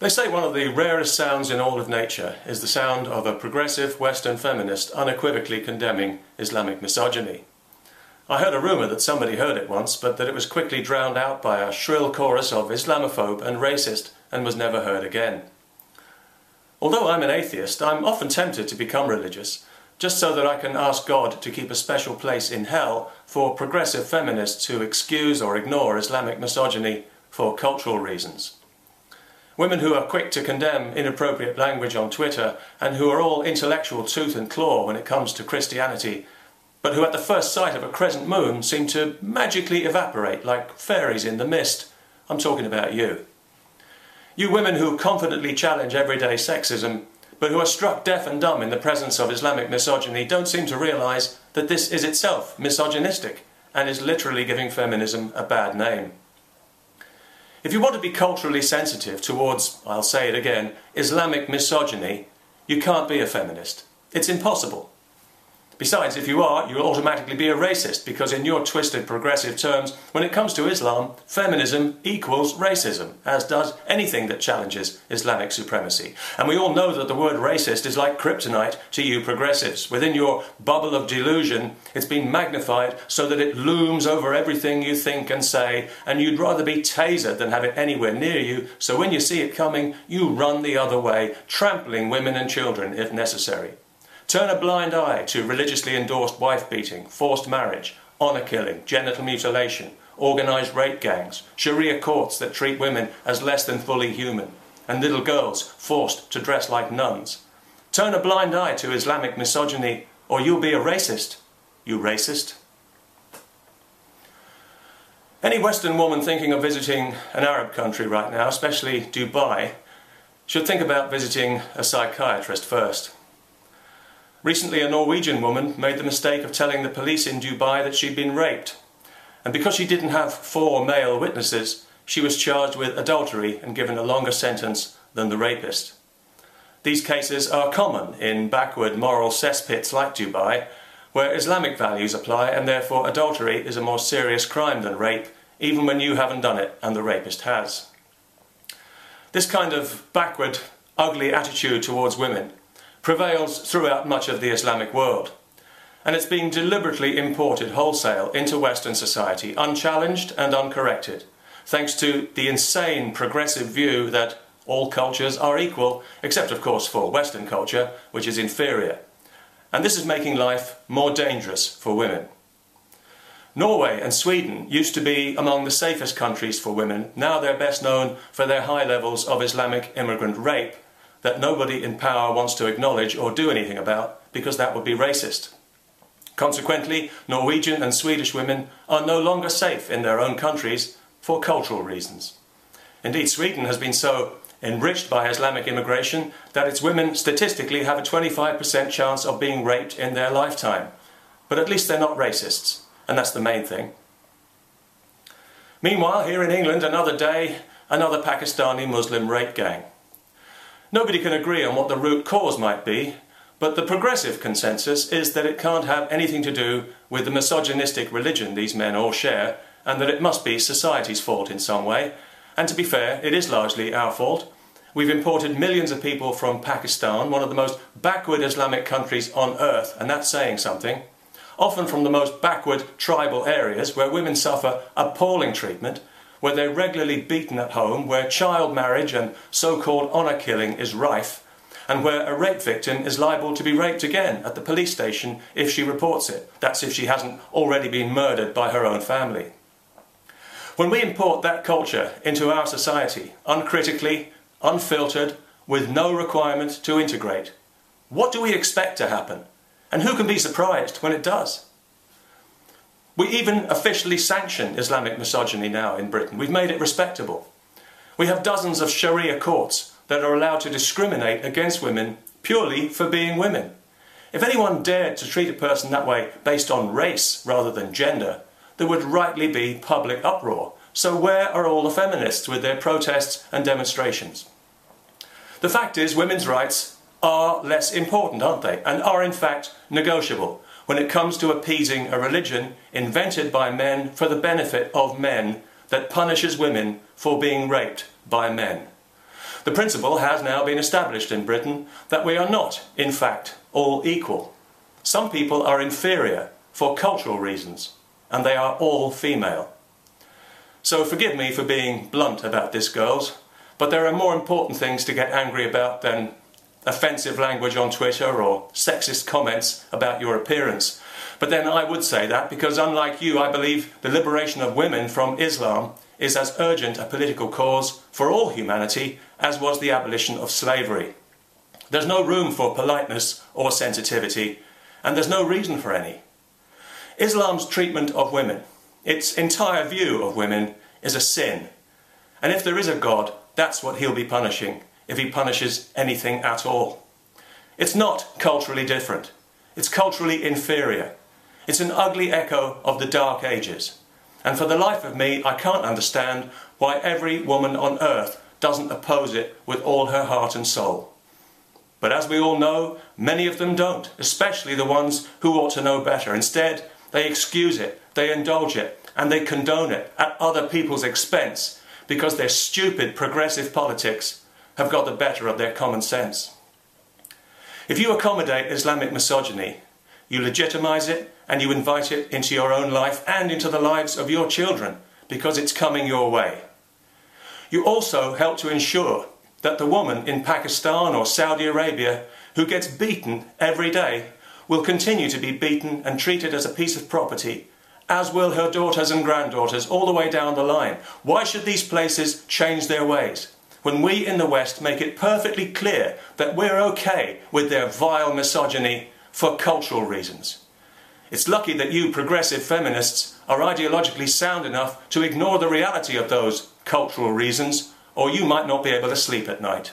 They say one of the rarest sounds in all of nature is the sound of a progressive Western feminist unequivocally condemning Islamic misogyny. I heard a rumour that somebody heard it once, but that it was quickly drowned out by a shrill chorus of Islamophobe and racist and was never heard again. Although I'm an atheist, I'm often tempted to become religious, just so that I can ask God to keep a special place in hell for progressive feminists who excuse or ignore Islamic misogyny for cultural reasons. Women who are quick to condemn inappropriate language on Twitter and who are all intellectual tooth and claw when it comes to Christianity, but who at the first sight of a crescent moon seem to magically evaporate like fairies in the mist. I'm talking about you. You women who confidently challenge everyday sexism, but who are struck deaf and dumb in the presence of Islamic misogyny, don't seem to realise that this is itself misogynistic and is literally giving feminism a bad name. If you want to be culturally sensitive towards, I'll say it again, Islamic misogyny, you can't be a feminist. It's impossible. Besides, if you are, you will automatically be a racist because, in your twisted progressive terms, when it comes to Islam, feminism equals racism, as does anything that challenges Islamic supremacy. And we all know that the word racist is like kryptonite to you progressives. Within your bubble of delusion, it's been magnified so that it looms over everything you think and say, and you'd rather be tasered than have it anywhere near you, so when you see it coming, you run the other way, trampling women and children if necessary. Turn a blind eye to religiously endorsed wife beating, forced marriage, honour killing, genital mutilation, organised rape gangs, Sharia courts that treat women as less than fully human, and little girls forced to dress like nuns. Turn a blind eye to Islamic misogyny, or you'll be a racist. You racist. Any Western woman thinking of visiting an Arab country right now, especially Dubai, should think about visiting a psychiatrist first. Recently, a Norwegian woman made the mistake of telling the police in Dubai that she'd been raped. And because she didn't have four male witnesses, she was charged with adultery and given a longer sentence than the rapist. These cases are common in backward moral cesspits like Dubai, where Islamic values apply and therefore adultery is a more serious crime than rape, even when you haven't done it and the rapist has. This kind of backward, ugly attitude towards women prevails throughout much of the Islamic world. And it's being deliberately imported wholesale into Western society, unchallenged and uncorrected, thanks to the insane progressive view that all cultures are equal, except, of course, for Western culture, which is inferior. And this is making life more dangerous for women. Norway and Sweden used to be among the safest countries for women. Now they're best known for their high levels of Islamic immigrant rape that nobody in power wants to acknowledge or do anything about because that would be racist. Consequently, Norwegian and Swedish women are no longer safe in their own countries for cultural reasons. Indeed, Sweden has been so enriched by Islamic immigration that its women statistically have a 25% chance of being raped in their lifetime. But at least they're not racists, and that's the main thing. Meanwhile, here in England, another day, another Pakistani Muslim rape gang. Nobody can agree on what the root cause might be, but the progressive consensus is that it can't have anything to do with the misogynistic religion these men all share, and that it must be society's fault in some way. And to be fair, it is largely our fault. We've imported millions of people from Pakistan, one of the most backward Islamic countries on earth, and that's saying something. Often from the most backward tribal areas where women suffer appalling treatment where they're regularly beaten at home, where child marriage and so-called honour killing is rife, and where a rape victim is liable to be raped again at the police station if she reports it. That's if she hasn't already been murdered by her own family. When we import that culture into our society, uncritically, unfiltered, with no requirement to integrate, what do we expect to happen? And who can be surprised when it does? We even officially sanction Islamic misogyny now in Britain. We've made it respectable. We have dozens of Sharia courts that are allowed to discriminate against women purely for being women. If anyone dared to treat a person that way based on race rather than gender, there would rightly be public uproar. So where are all the feminists with their protests and demonstrations? The fact is, women's rights are less important, aren't they? And are in fact negotiable when it comes to appeasing a religion invented by men for the benefit of men that punishes women for being raped by men. The principle has now been established in Britain that we are not, in fact, all equal. Some people are inferior for cultural reasons, and they are all female. So forgive me for being blunt about this, girls, but there are more important things to get angry about than offensive language on Twitter or sexist comments about your appearance. But then I would say that because, unlike you, I believe the liberation of women from Islam is as urgent a political cause for all humanity as was the abolition of slavery. There's no room for politeness or sensitivity, and there's no reason for any. Islam's treatment of women, its entire view of women, is a sin. And if there is a God, that's what he'll be punishing, if he punishes anything at all. It's not culturally different. It's culturally inferior. It's an ugly echo of the Dark Ages. And for the life of me, I can't understand why every woman on earth doesn't oppose it with all her heart and soul. But as we all know, many of them don't, especially the ones who ought to know better. Instead, they excuse it, they indulge it, and they condone it at other people's expense because their stupid progressive politics have got the better of their common sense. If you accommodate Islamic misogyny, you legitimize it and you invite it into your own life and into the lives of your children because it's coming your way. You also help to ensure that the woman in Pakistan or Saudi Arabia who gets beaten every day will continue to be beaten and treated as a piece of property, as will her daughters and granddaughters all the way down the line. Why should these places change their ways? When we in the West make it perfectly clear that we're okay with their vile misogyny for cultural reasons. It's lucky that you progressive feminists are ideologically sound enough to ignore the reality of those cultural reasons, or you might not be able to sleep at night.